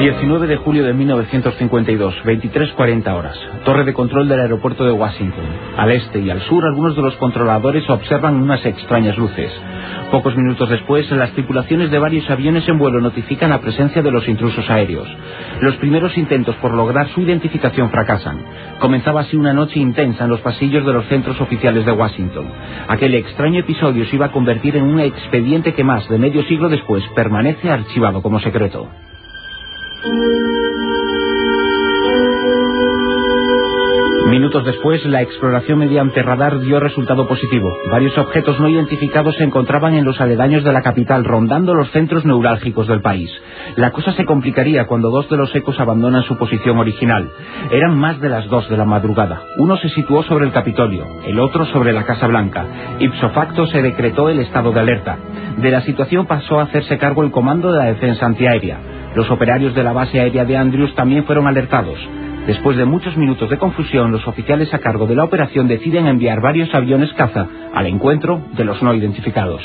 19 de julio de 1952, 23.40 horas. Torre de control del aeropuerto de Washington. Al este y al sur, algunos de los controladores observan unas extrañas luces. Pocos minutos después, las tripulaciones de varios aviones en vuelo notifican la presencia de los intrusos aéreos. Los primeros intentos por lograr su identificación fracasan. Comenzaba así una noche intensa en los pasillos de los centros oficiales de Washington. Aquel extraño episodio se iba a convertir en un expediente que más de medio siglo después permanece archivado como secreto. Minutos después, la exploración mediante radar dio resultado positivo. Varios objetos no identificados se encontraban en los aledaños de la capital, rondando los centros neurálgicos del país. La cosa se complicaría cuando dos de los ecos abandonan su posición original. Eran más de las dos de la madrugada. Uno se situó sobre el Capitolio, el otro sobre la Casa Blanca. Ipso facto se decretó el estado de alerta. De la situación pasó a hacerse cargo el Comando de la Defensa Antiaérea. Los operarios de la base aérea de Andrews también fueron alertados. Después de muchos minutos de confusión, los oficiales a cargo de la operación deciden enviar varios aviones caza al encuentro de los no identificados.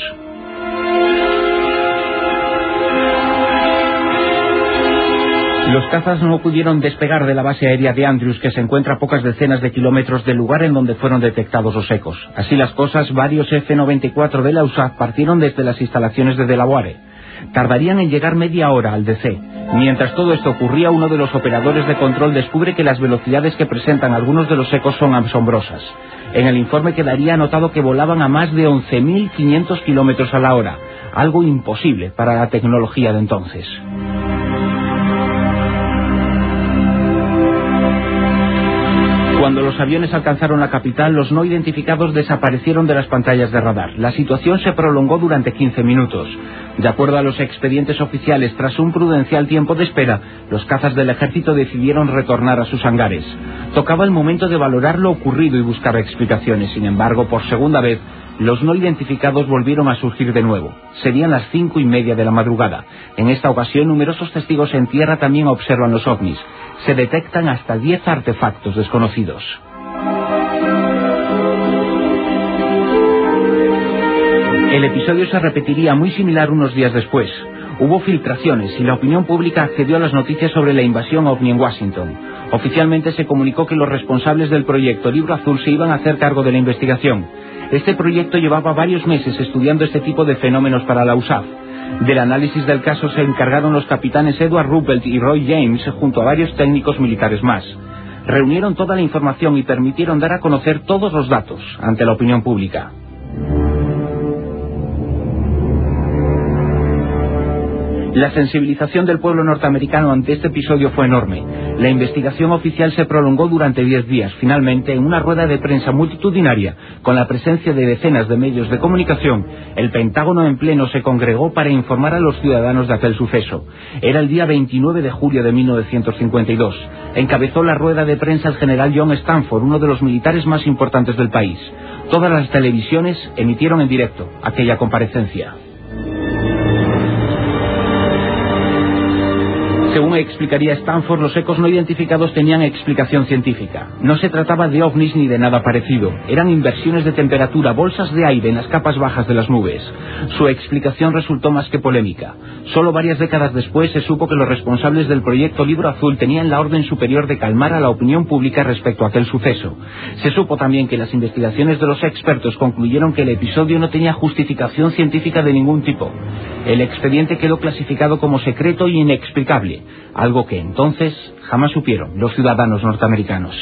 Los cazas no pudieron despegar de la base aérea de Andrews, que se encuentra a pocas decenas de kilómetros del lugar en donde fueron detectados los ecos. Así las cosas, varios F-94 de la USAF partieron desde las instalaciones de Delaware. Tardarían en llegar media hora al DC. Mientras todo esto ocurría, uno de los operadores de control descubre que las velocidades que presentan algunos de los ecos son asombrosas. En el informe quedaría anotado que volaban a más de 11.500 kilómetros a la hora, algo imposible para la tecnología de entonces. Los aviones alcanzaron la capital, los no identificados desaparecieron de las pantallas de radar. La situación se prolongó durante 15 minutos. De acuerdo a los expedientes oficiales, tras un prudencial tiempo de espera, los cazas del ejército decidieron retornar a sus hangares. Tocaba el momento de valorar lo ocurrido y buscar explicaciones. Sin embargo, por segunda vez, los no identificados volvieron a surgir de nuevo. Serían las cinco y media de la madrugada. En esta ocasión, numerosos testigos en tierra también observan los ovnis. Se detectan hasta diez artefactos desconocidos. El episodio se repetiría muy similar unos días después. Hubo filtraciones y la opinión pública accedió a las noticias sobre la invasión ovni en Washington. Oficialmente se comunicó que los responsables del proyecto Libro Azul se iban a hacer cargo de la investigación. Este proyecto llevaba varios meses estudiando este tipo de fenómenos para la USAF. Del análisis del caso se encargaron los capitanes Edward Ruppelt y Roy James junto a varios técnicos militares más. Reunieron toda la información y permitieron dar a conocer todos los datos ante la opinión pública. La sensibilización del pueblo norteamericano ante este episodio fue enorme. La investigación oficial se prolongó durante diez días. Finalmente, en una rueda de prensa multitudinaria, con la presencia de decenas de medios de comunicación, el Pentágono en pleno se congregó para informar a los ciudadanos de aquel suceso. Era el día 29 de julio de 1952. Encabezó la rueda de prensa el general John Stanford, uno de los militares más importantes del país. Todas las televisiones emitieron en directo aquella comparecencia. Explicaría Stanford, los ecos no identificados tenían explicación científica. No se trataba de ovnis ni de nada parecido. Eran inversiones de temperatura, bolsas de aire en las capas bajas de las nubes. Su explicación resultó más que polémica. Solo varias décadas después se supo que los responsables del proyecto Libro Azul tenían la orden superior de calmar a la opinión pública respecto a aquel suceso. Se supo también que las investigaciones de los expertos concluyeron que el episodio no tenía justificación científica de ningún tipo. El expediente quedó clasificado como secreto y inexplicable algo que entonces jamás supieron los ciudadanos norteamericanos.